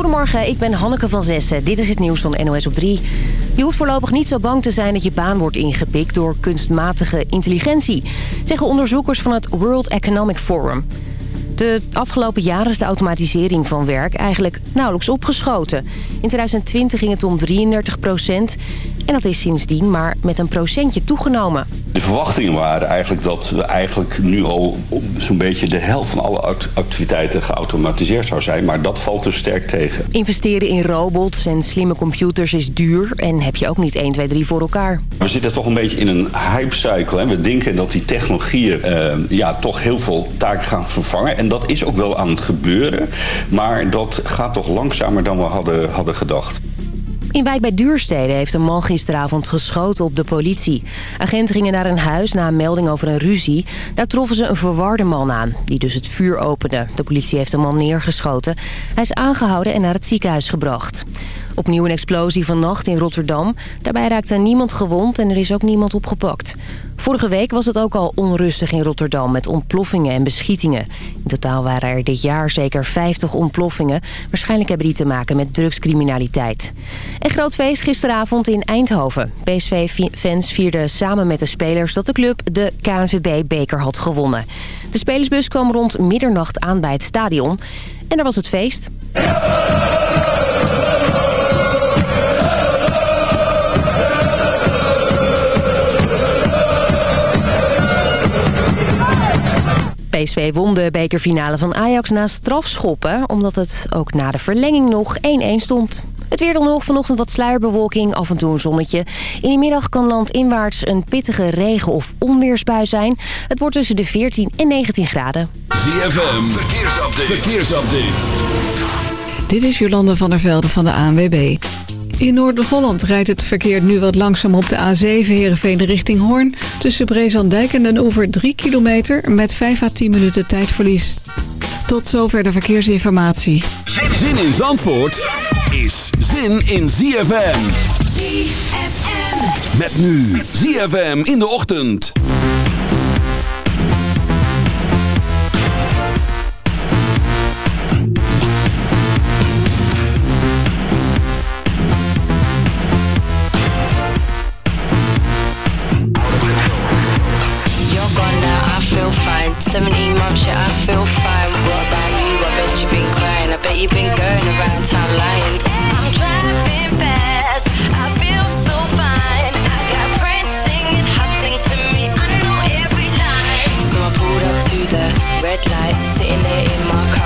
Goedemorgen, ik ben Hanneke van Zessen. Dit is het nieuws van NOS op 3. Je hoeft voorlopig niet zo bang te zijn dat je baan wordt ingepikt door kunstmatige intelligentie... zeggen onderzoekers van het World Economic Forum. De afgelopen jaren is de automatisering van werk eigenlijk nauwelijks opgeschoten. In 2020 ging het om 33 procent. En dat is sindsdien maar met een procentje toegenomen. De verwachtingen waren eigenlijk dat we eigenlijk nu al zo'n beetje de helft van alle activiteiten geautomatiseerd zou zijn. Maar dat valt dus sterk tegen. Investeren in robots en slimme computers is duur en heb je ook niet 1, 2, 3 voor elkaar. We zitten toch een beetje in een hypecycle. We denken dat die technologieën uh, ja, toch heel veel taken gaan vervangen. En dat is ook wel aan het gebeuren. Maar dat gaat toch langzamer dan we hadden, hadden gedacht. In wijk bij Duurstede heeft een man gisteravond geschoten op de politie. Agenten gingen naar een huis na een melding over een ruzie. Daar troffen ze een verwarde man aan, die dus het vuur opende. De politie heeft de man neergeschoten. Hij is aangehouden en naar het ziekenhuis gebracht. Opnieuw een explosie vannacht in Rotterdam. Daarbij raakte niemand gewond en er is ook niemand opgepakt. Vorige week was het ook al onrustig in Rotterdam met ontploffingen en beschietingen. In totaal waren er dit jaar zeker 50 ontploffingen. Waarschijnlijk hebben die te maken met drugscriminaliteit. Een groot feest gisteravond in Eindhoven. PSV-fans vierden samen met de spelers dat de club de KNVB-beker had gewonnen. De spelersbus kwam rond middernacht aan bij het stadion. En daar was het feest. PSV won de bekerfinale van Ajax na strafschoppen... omdat het ook na de verlenging nog 1-1 stond. Het weer dan nog, vanochtend wat sluierbewolking, af en toe een zonnetje. In de middag kan landinwaarts een pittige regen- of onweersbui zijn. Het wordt tussen de 14 en 19 graden. ZFM, verkeersupdate. verkeersupdate. Dit is Jolande van der Velde van de ANWB. In Noord-Holland rijdt het verkeer nu wat langzaam op de A7 Heerenveen richting Hoorn. Tussen Brezandijk en Den Oever 3 kilometer met 5 à 10 minuten tijdverlies. Tot zover de verkeersinformatie. Zin in Zandvoort is zin in ZFM. ZFM. Met nu ZFM in de ochtend. 17 months, yeah, I feel fine. What about you? I bet you've been crying. I bet you've been going around town lying. I'm driving fast. I feel so fine. I got friends singing hot to me. I know every line. So I pulled up to the red light, sitting there in my car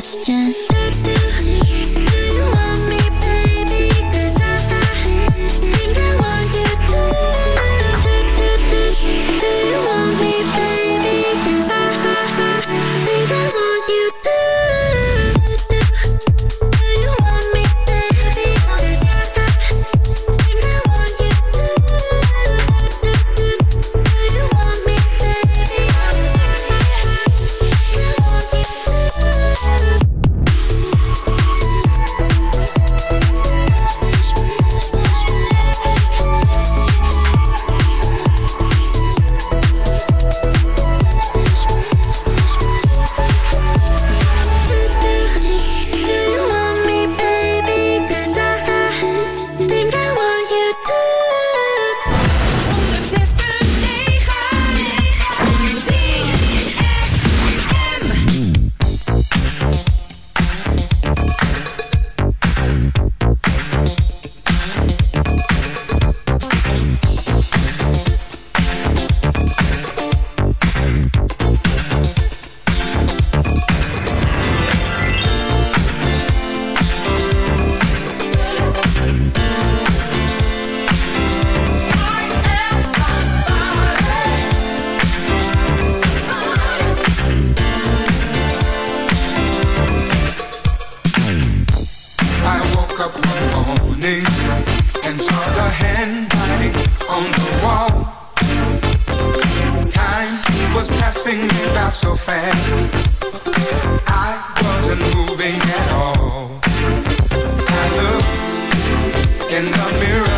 question. so fast. I wasn't moving at all. I looked in the mirror.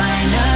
find know.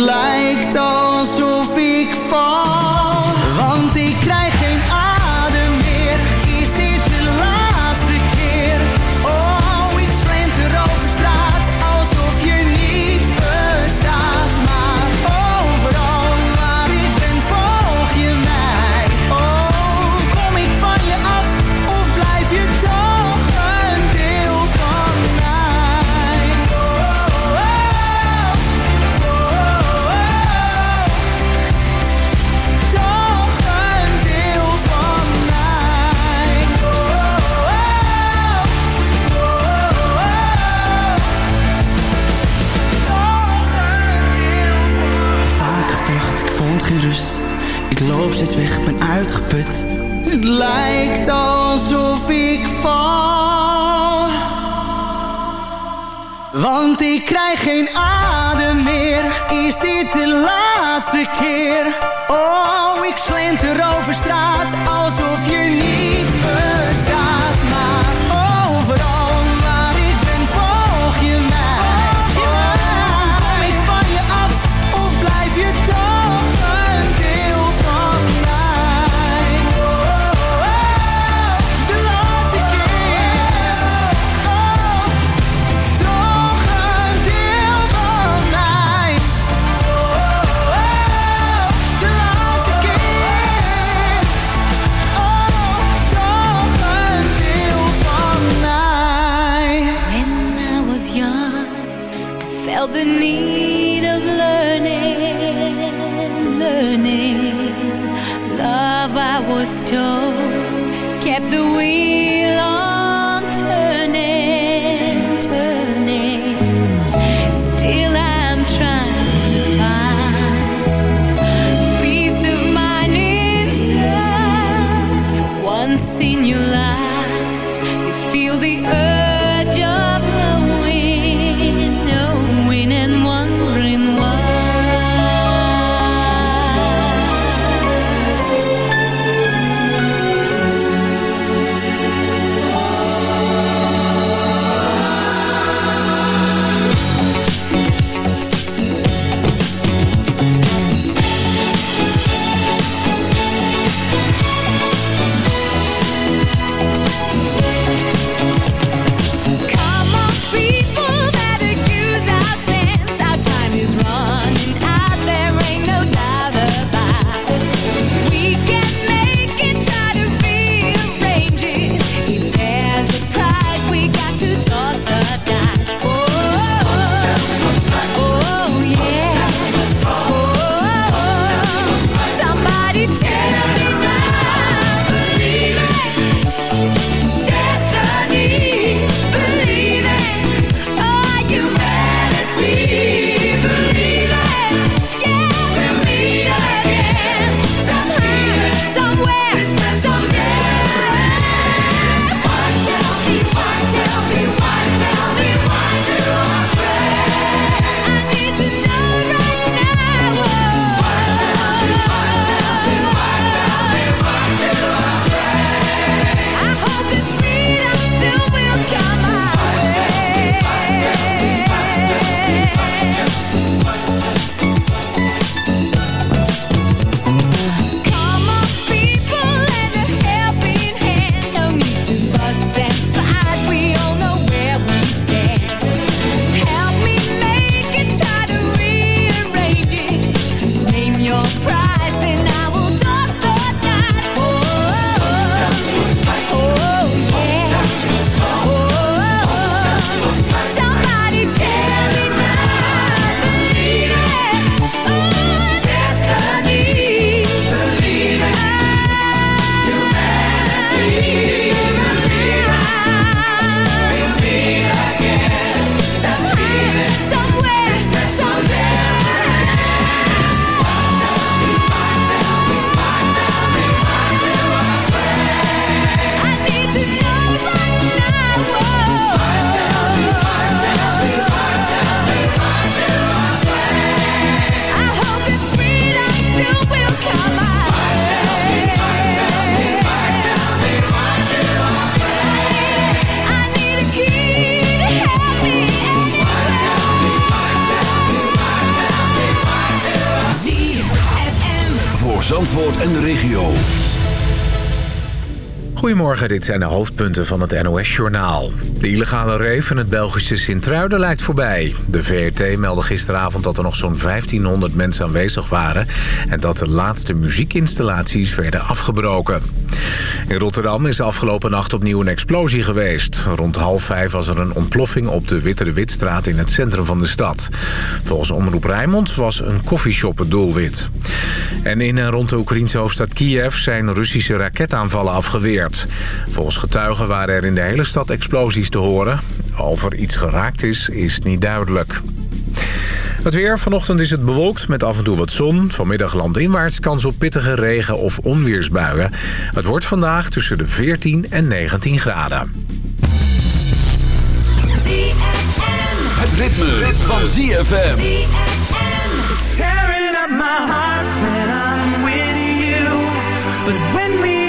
lijkt alsof ik val. lijkt alsof ik val. Want ik krijg geen adem meer. Is dit de laatste keer? Oh, ik slenter over straat alsof je niet... dit zijn de hoofdpunten van het NOS-journaal. De illegale reef in het Belgische Sint-Truiden lijkt voorbij. De VRT meldde gisteravond dat er nog zo'n 1500 mensen aanwezig waren... en dat de laatste muziekinstallaties werden afgebroken. In Rotterdam is afgelopen nacht opnieuw een explosie geweest. Rond half vijf was er een ontploffing op de Witte de Witstraat in het centrum van de stad. Volgens Omroep Rijnmond was een koffieshop het doelwit. En in en rond de Oekraïnse hoofdstad Kiev zijn Russische raketaanvallen afgeweerd. Volgens getuigen waren er in de hele stad explosies te horen. Of er iets geraakt is, is niet duidelijk. Het weer. Vanochtend is het bewolkt met af en toe wat zon. Vanmiddag landinwaarts kans op pittige regen- of onweersbuien. Het wordt vandaag tussen de 14 en 19 graden. Het ritme, ritme. van ZFM. But when we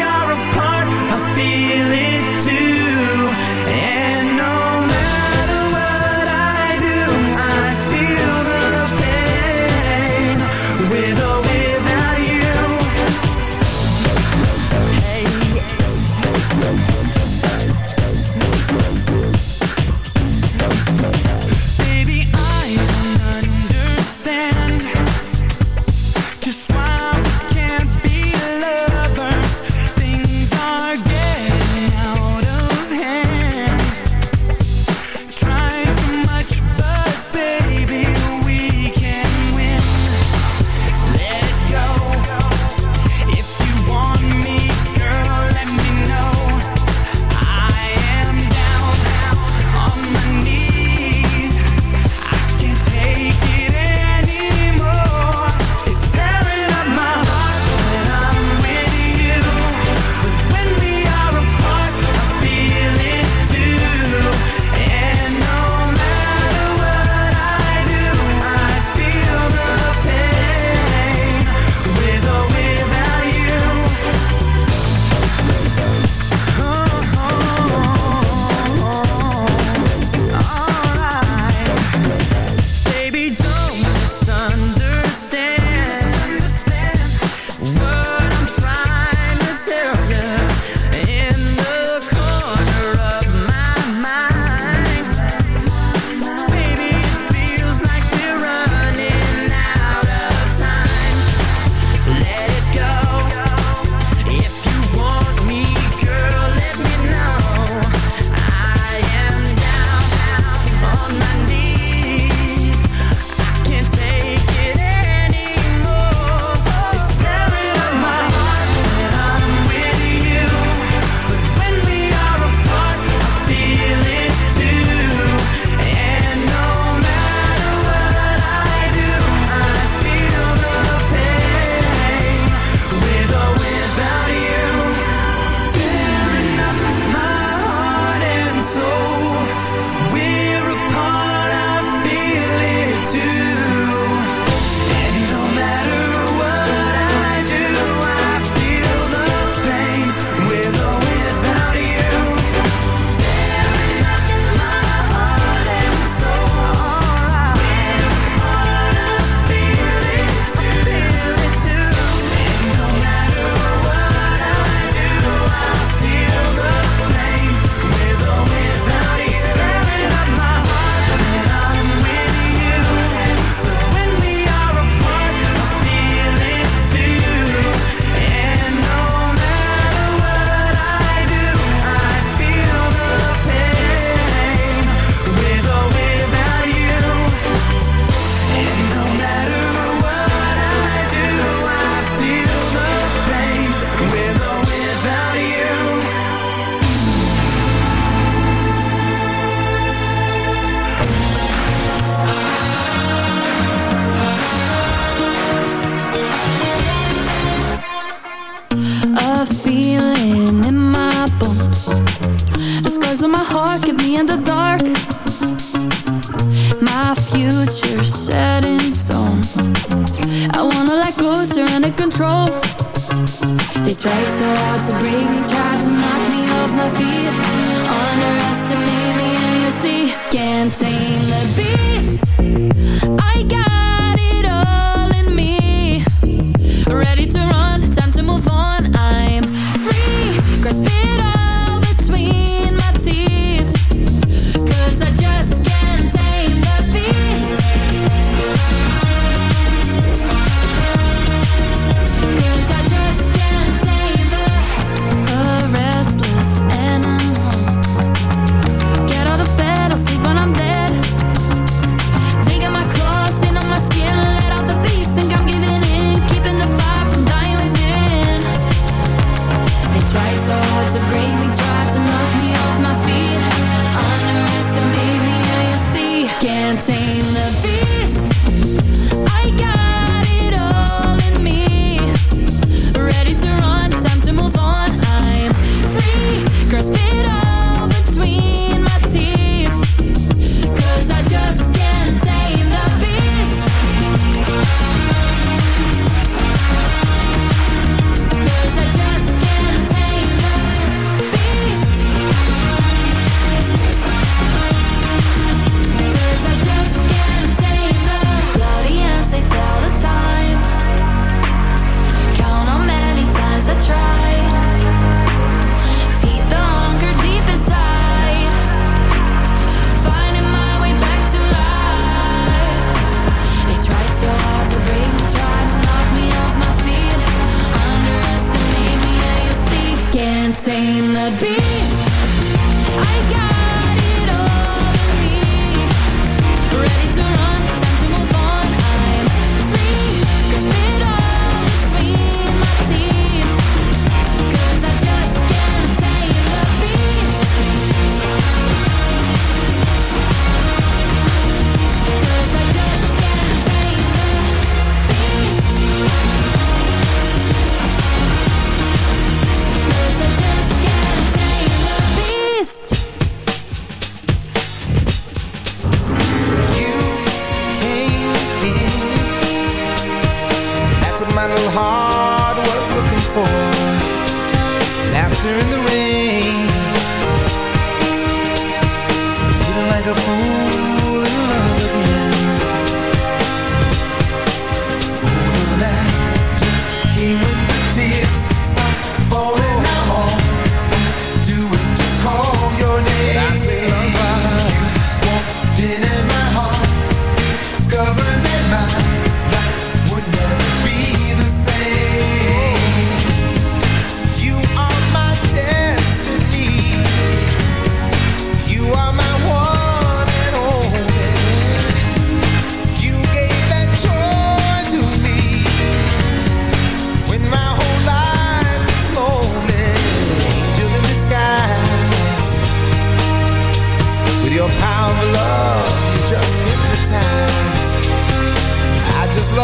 got closer under control. They tried so hard to break me Tried to knock me off my feet. Underestimate me and you see Can't tame the beast. I got it all in me.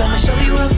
I'ma show you up.